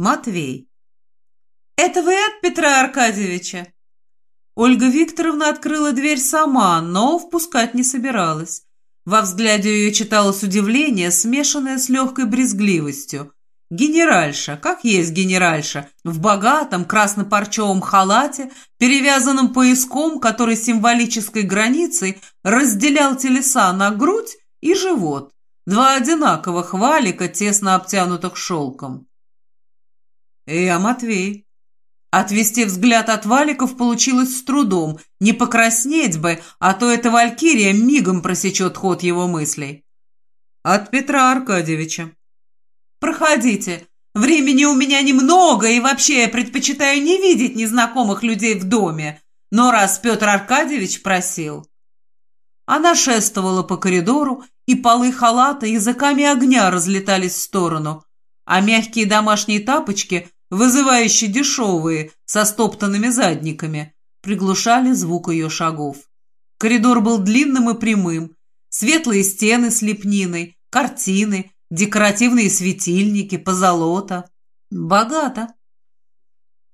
Матвей. «Это вы от Петра Аркадьевича?» Ольга Викторовна открыла дверь сама, но впускать не собиралась. Во взгляде ее читалось удивление, смешанное с легкой брезгливостью. Генеральша, как есть генеральша, в богатом красно-парчевом халате, перевязанном пояском, который символической границей разделял телеса на грудь и живот. Два одинаковых валика, тесно обтянутых шелком. «Я Матвей». Отвести взгляд от валиков получилось с трудом. Не покраснеть бы, а то эта валькирия мигом просечет ход его мыслей. «От Петра Аркадьевича». «Проходите. Времени у меня немного, и вообще я предпочитаю не видеть незнакомых людей в доме. Но раз Петр Аркадьевич просил...» Она шествовала по коридору, и полы халата языками огня разлетались в сторону, а мягкие домашние тапочки, вызывающие дешевые, со стоптанными задниками, приглушали звук ее шагов. Коридор был длинным и прямым, светлые стены с лепниной, картины, декоративные светильники, позолота. Богато.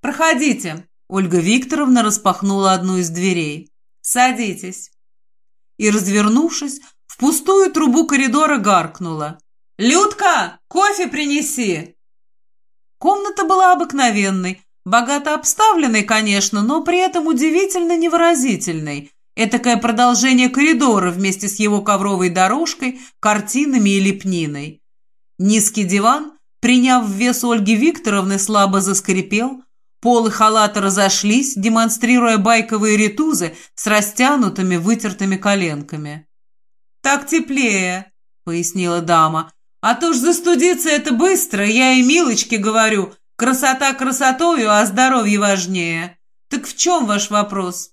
«Проходите», — Ольга Викторовна распахнула одну из дверей. «Садитесь» и, развернувшись, в пустую трубу коридора гаркнула. «Людка, кофе принеси!» Комната была обыкновенной, богато обставленной, конечно, но при этом удивительно невыразительной. Этакое продолжение коридора вместе с его ковровой дорожкой, картинами и лепниной. Низкий диван, приняв вес Ольги Викторовны, слабо заскрипел, Полы халата разошлись, демонстрируя байковые ритузы с растянутыми, вытертыми коленками. «Так теплее», — пояснила дама. «А то ж застудиться это быстро, я и Милочке говорю. Красота красотою, а здоровье важнее. Так в чем ваш вопрос?»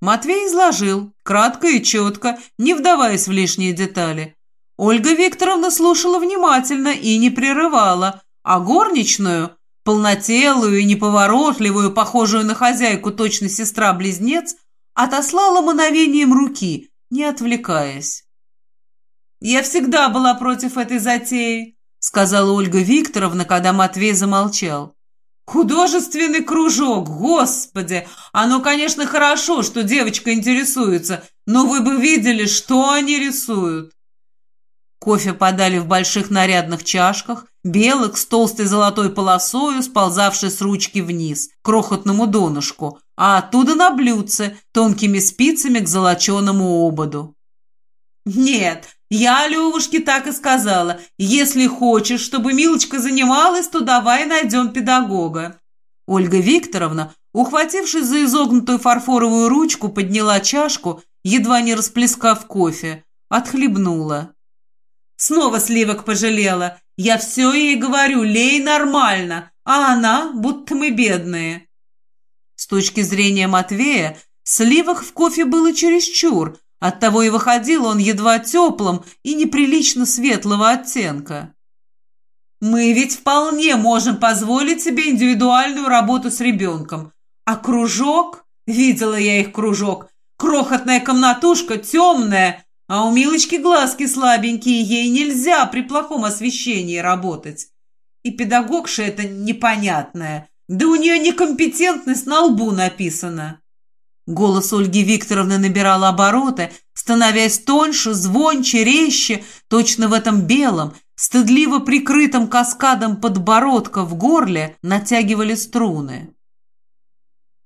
Матвей изложил, кратко и четко, не вдаваясь в лишние детали. Ольга Викторовна слушала внимательно и не прерывала, а горничную, полнотелую и неповоротливую, похожую на хозяйку точно сестра-близнец, отослала мановением руки, не отвлекаясь. «Я всегда была против этой затеи», — сказала Ольга Викторовна, когда Матвей замолчал. «Художественный кружок, господи! Оно, конечно, хорошо, что девочка интересуется, но вы бы видели, что они рисуют!» Кофе подали в больших нарядных чашках, белых, с толстой золотой полосою, сползавшей с ручки вниз, к крохотному донышку, а оттуда на блюдце, тонкими спицами к золоченому ободу. «Нет, я Левушке так и сказала. Если хочешь, чтобы Милочка занималась, то давай найдем педагога». Ольга Викторовна, ухватившись за изогнутую фарфоровую ручку, подняла чашку, едва не расплескав кофе, отхлебнула. Снова сливок пожалела. Я все ей говорю, лей нормально, а она, будто мы бедные. С точки зрения Матвея, сливок в кофе было чересчур, оттого и выходил он едва теплым и неприлично светлого оттенка. Мы ведь вполне можем позволить себе индивидуальную работу с ребенком. А кружок, видела я их кружок, крохотная комнатушка, темная, а у Милочки глазки слабенькие, ей нельзя при плохом освещении работать. И педагогша это непонятная. Да у нее некомпетентность на лбу написана. Голос Ольги Викторовны набирал обороты, становясь тоньше, звонче, резче, точно в этом белом, стыдливо прикрытом каскадом подбородка в горле натягивали струны.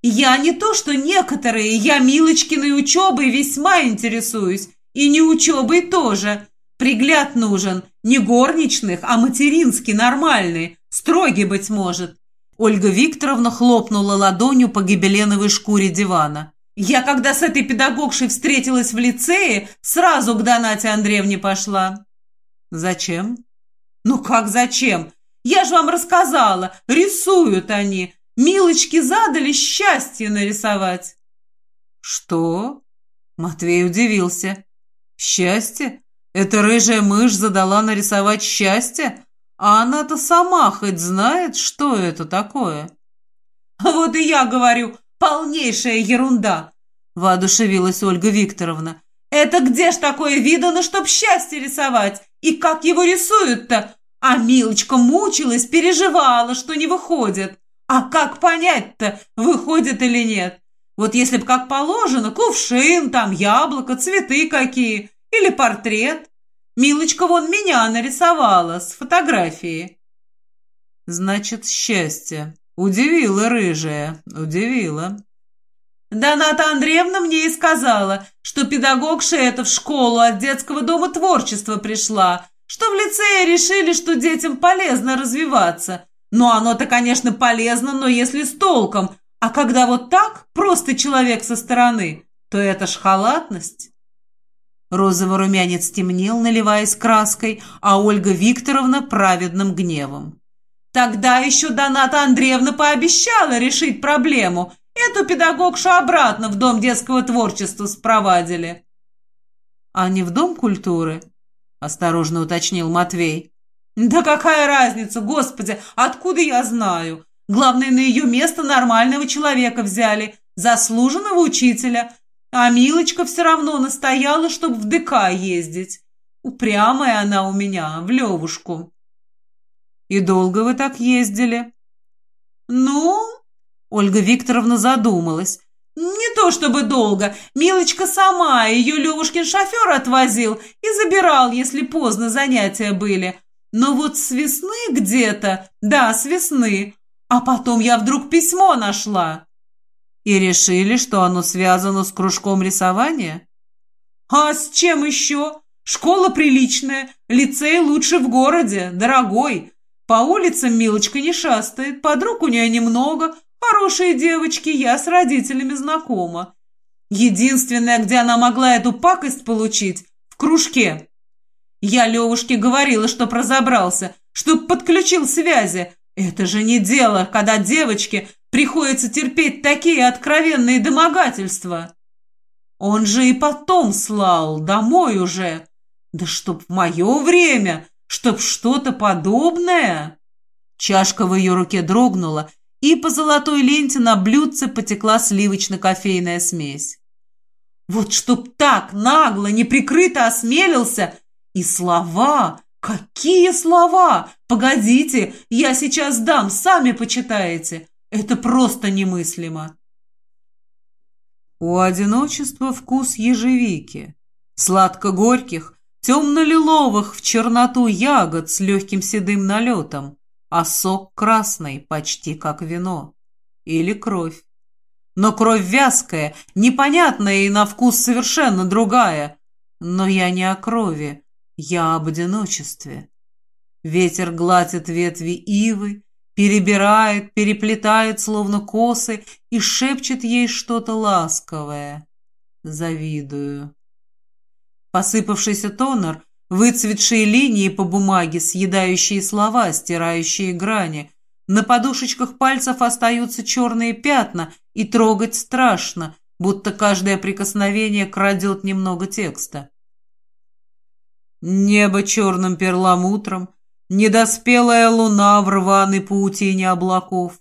«Я не то, что некоторые, я Милочкиной учебой весьма интересуюсь. И не учебой тоже. Пригляд нужен. Не горничных, а материнский, нормальный. Строгий, быть может. Ольга Викторовна хлопнула ладонью по гибеленовой шкуре дивана. «Я, когда с этой педагогшей встретилась в лицее, сразу к Донате Андреевне пошла». «Зачем?» «Ну как зачем? Я же вам рассказала. Рисуют они. Милочки задали счастье нарисовать». «Что?» Матвей удивился. Счастье? Эта рыжая мышь задала нарисовать счастье? А она-то сама хоть знает, что это такое? Вот и я говорю, полнейшая ерунда, воодушевилась Ольга Викторовна. Это где ж такое видано, чтоб счастье рисовать? И как его рисуют-то? А Милочка мучилась, переживала, что не выходит. А как понять-то, выходит или нет? Вот если бы как положено, кувшин, там яблоко, цветы какие, или портрет. Милочка вон меня нарисовала с фотографии. Значит, счастье. Удивила рыжая, удивила. Доната Андреевна мне и сказала, что педагогша эта в школу от детского дома творчества пришла, что в лицее решили, что детям полезно развиваться. Ну, оно-то, конечно, полезно, но если с толком. А когда вот так, просто человек со стороны, то это ж халатность. Розовый румянец темнел, наливаясь краской, а Ольга Викторовна праведным гневом. Тогда еще Доната Андреевна пообещала решить проблему, Эту педагогшу обратно в Дом детского творчества спровадили. А не в Дом культуры? Осторожно уточнил Матвей. Да какая разница, господи, откуда я знаю? Главное, на ее место нормального человека взяли, заслуженного учителя. А Милочка все равно настояла, чтобы в ДК ездить. Упрямая она у меня, в Левушку. И долго вы так ездили? Ну, Ольга Викторовна задумалась. «Не то чтобы долго. Милочка сама, ее Левушкин шофер отвозил и забирал, если поздно занятия были. Но вот с весны где-то, да, с весны. А потом я вдруг письмо нашла». «И решили, что оно связано с кружком рисования?» «А с чем еще? Школа приличная, лицей лучше в городе, дорогой. По улицам Милочка не шастает, подруг у нее немного, Хорошие девочки, я с родителями знакома. Единственное, где она могла эту пакость получить, в кружке. Я Левушке говорила, чтоб разобрался, чтоб подключил связи. Это же не дело, когда девочке приходится терпеть такие откровенные домогательства. Он же и потом слал, домой уже. Да чтоб в мое время, чтоб что-то подобное. Чашка в ее руке дрогнула, и по золотой ленте на блюдце потекла сливочно-кофейная смесь. Вот чтоб так нагло, неприкрыто осмелился! И слова! Какие слова! Погодите, я сейчас дам, сами почитаете. Это просто немыслимо. У одиночества вкус ежевики, сладко-горьких, темно-лиловых в черноту ягод с легким седым налетом, а сок красный, почти как вино. Или кровь. Но кровь вязкая, непонятная и на вкус совершенно другая. Но я не о крови, я об одиночестве. Ветер гладит ветви ивы, перебирает, переплетает, словно косы, и шепчет ей что-то ласковое. Завидую. Посыпавшийся тонер Выцветшие линии по бумаге, съедающие слова, стирающие грани. На подушечках пальцев остаются черные пятна, и трогать страшно, будто каждое прикосновение крадет немного текста. Небо черным перламутром, недоспелая луна в рваной паутине облаков.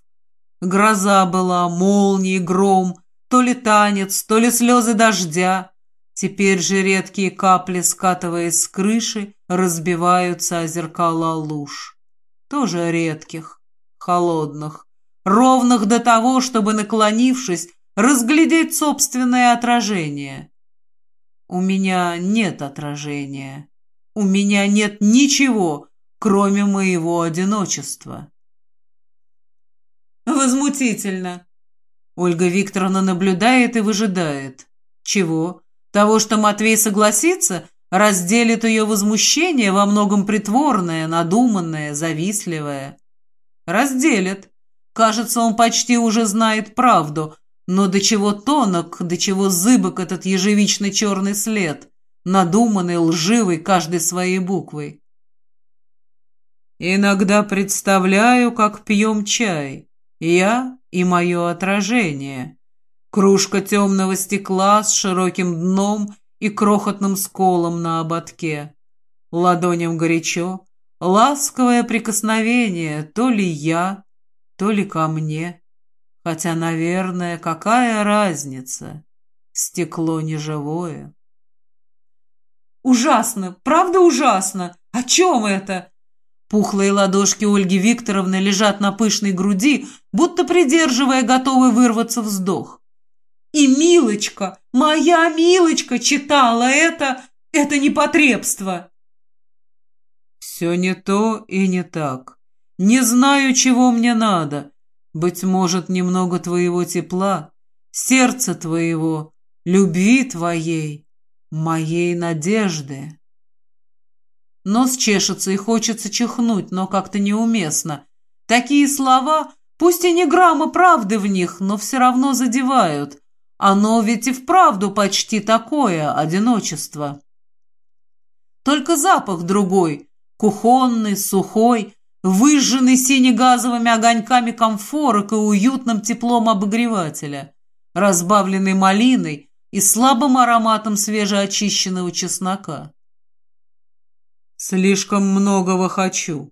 Гроза была, молнии, гром, то ли танец, то ли слезы дождя. Теперь же редкие капли, скатываясь с крыши, разбиваются о зеркала луж. Тоже редких, холодных, ровных до того, чтобы, наклонившись, разглядеть собственное отражение. У меня нет отражения. У меня нет ничего, кроме моего одиночества. Возмутительно. Ольга Викторовна наблюдает и выжидает. Чего? Того, что Матвей согласится, разделит ее возмущение во многом притворное, надуманное, завистливое. Разделит. Кажется, он почти уже знает правду, но до чего тонок, до чего зыбок этот ежевичный черный след, надуманный, лживый каждой своей буквой. Иногда представляю, как пьем чай, я и мое отражение. Кружка темного стекла с широким дном и крохотным сколом на ободке. Ладоням горячо, ласковое прикосновение, то ли я, то ли ко мне. Хотя, наверное, какая разница? Стекло неживое. Ужасно, правда ужасно. О чем это? Пухлые ладошки Ольги Викторовны лежат на пышной груди, будто придерживая готовый вырваться вздох. И Милочка, моя Милочка, читала это, это непотребство. Все не то и не так. Не знаю, чего мне надо. Быть может, немного твоего тепла, сердца твоего, любви твоей, моей надежды. Нос чешется и хочется чихнуть, но как-то неуместно. Такие слова, пусть и не грамма правды в них, но все равно задевают. Оно ведь и вправду почти такое одиночество. Только запах другой, кухонный, сухой, выжженный синегазовыми огоньками комфорок и уютным теплом обогревателя, разбавленный малиной и слабым ароматом свежеочищенного чеснока. Слишком многого хочу.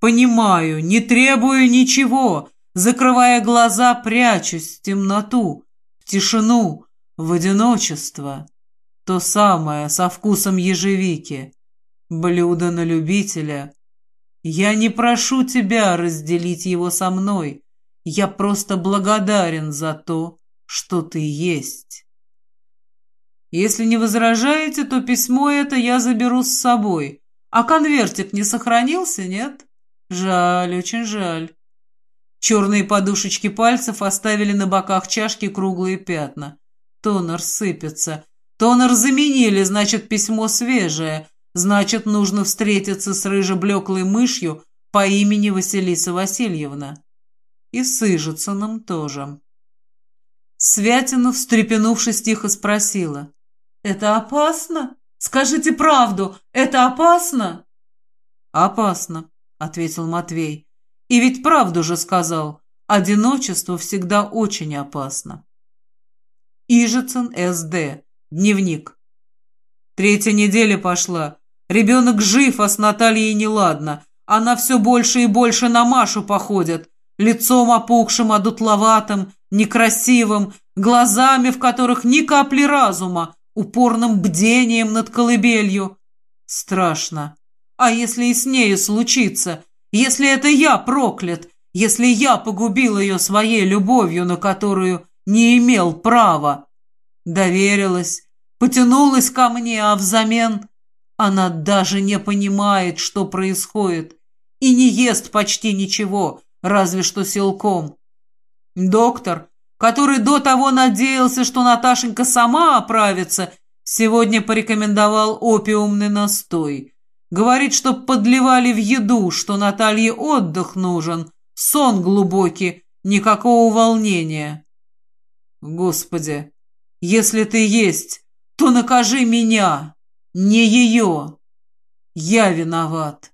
Понимаю, не требую ничего, закрывая глаза, прячусь в темноту, в тишину, в одиночество. То самое, со вкусом ежевики. Блюдо на любителя. Я не прошу тебя разделить его со мной. Я просто благодарен за то, что ты есть. Если не возражаете, то письмо это я заберу с собой. А конвертик не сохранился, нет? Жаль, очень жаль. Черные подушечки пальцев оставили на боках чашки круглые пятна. Тонер сыпется. Тонер заменили, значит, письмо свежее. Значит, нужно встретиться с рыжеблеклой мышью по имени Василиса Васильевна. И с Ижицыным тоже. Святина, встрепенувшись, тихо спросила. «Это опасно?» Скажите правду, это опасно?» «Опасно», — ответил Матвей. «И ведь правду же сказал. Одиночество всегда очень опасно». Ижицын С.Д. Дневник. Третья неделя пошла. Ребенок жив, а с Натальей неладно. Она все больше и больше на Машу походит. Лицом опухшим, одутловатым, некрасивым, глазами, в которых ни капли разума, упорным бдением над колыбелью. Страшно. А если и с нею случится? Если это я проклят? Если я погубил ее своей любовью, на которую не имел права? Доверилась, потянулась ко мне, а взамен она даже не понимает, что происходит, и не ест почти ничего, разве что силком. Доктор, который до того надеялся, что Наташенька сама оправится, сегодня порекомендовал опиумный настой. Говорит, что подливали в еду, что Наталье отдых нужен, сон глубокий, никакого волнения. Господи, если ты есть, то накажи меня, не ее. Я виноват.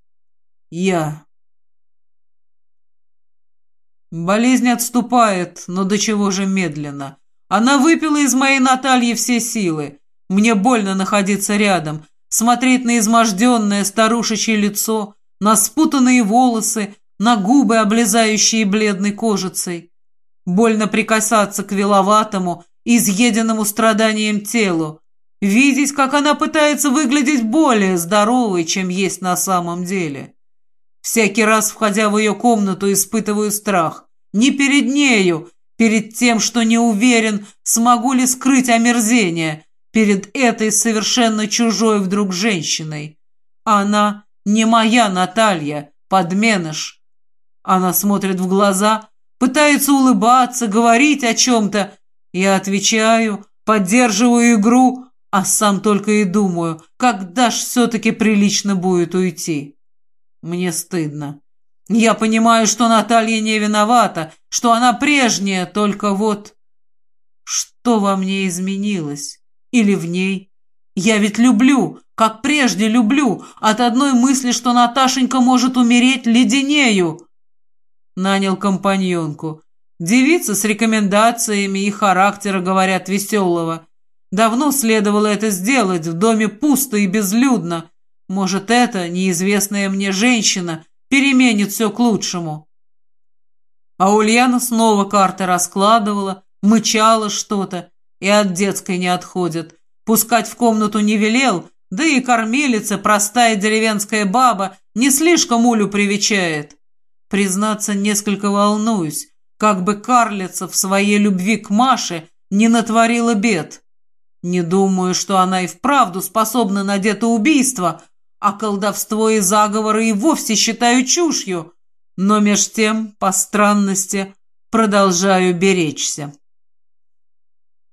Я. Болезнь отступает, но до чего же медленно. Она выпила из моей Натальи все силы. Мне больно находиться рядом, смотреть на изможденное старушечье лицо, на спутанные волосы, на губы, облезающие бледной кожицей. Больно прикасаться к виловатому, изъеденному страданием телу, видеть, как она пытается выглядеть более здоровой, чем есть на самом деле. Всякий раз, входя в ее комнату, испытываю страх. Не перед нею, перед тем, что не уверен, смогу ли скрыть омерзение, перед этой совершенно чужой вдруг женщиной. Она не моя Наталья, подменыш. Она смотрит в глаза, пытается улыбаться, говорить о чем-то. Я отвечаю, поддерживаю игру, а сам только и думаю, когда ж все-таки прилично будет уйти. Мне стыдно. Я понимаю, что Наталья не виновата, что она прежняя, только вот... Что во мне изменилось? Или в ней? Я ведь люблю, как прежде люблю, от одной мысли, что Наташенька может умереть, леденею. Нанял компаньонку. Девица с рекомендациями и характера, говорят, веселого. Давно следовало это сделать, в доме пусто и безлюдно. Может, эта неизвестная мне женщина переменит все к лучшему. А Ульяна снова карты раскладывала, мычала что-то и от детской не отходит. Пускать в комнату не велел, да и кормилица, простая деревенская баба, Не слишком Улю привечает. Признаться, несколько волнуюсь, как бы карлица в своей любви к Маше не натворила бед. Не думаю, что она и вправду способна на убийство, а колдовство и заговоры и вовсе считаю чушью, но меж тем, по странности, продолжаю беречься.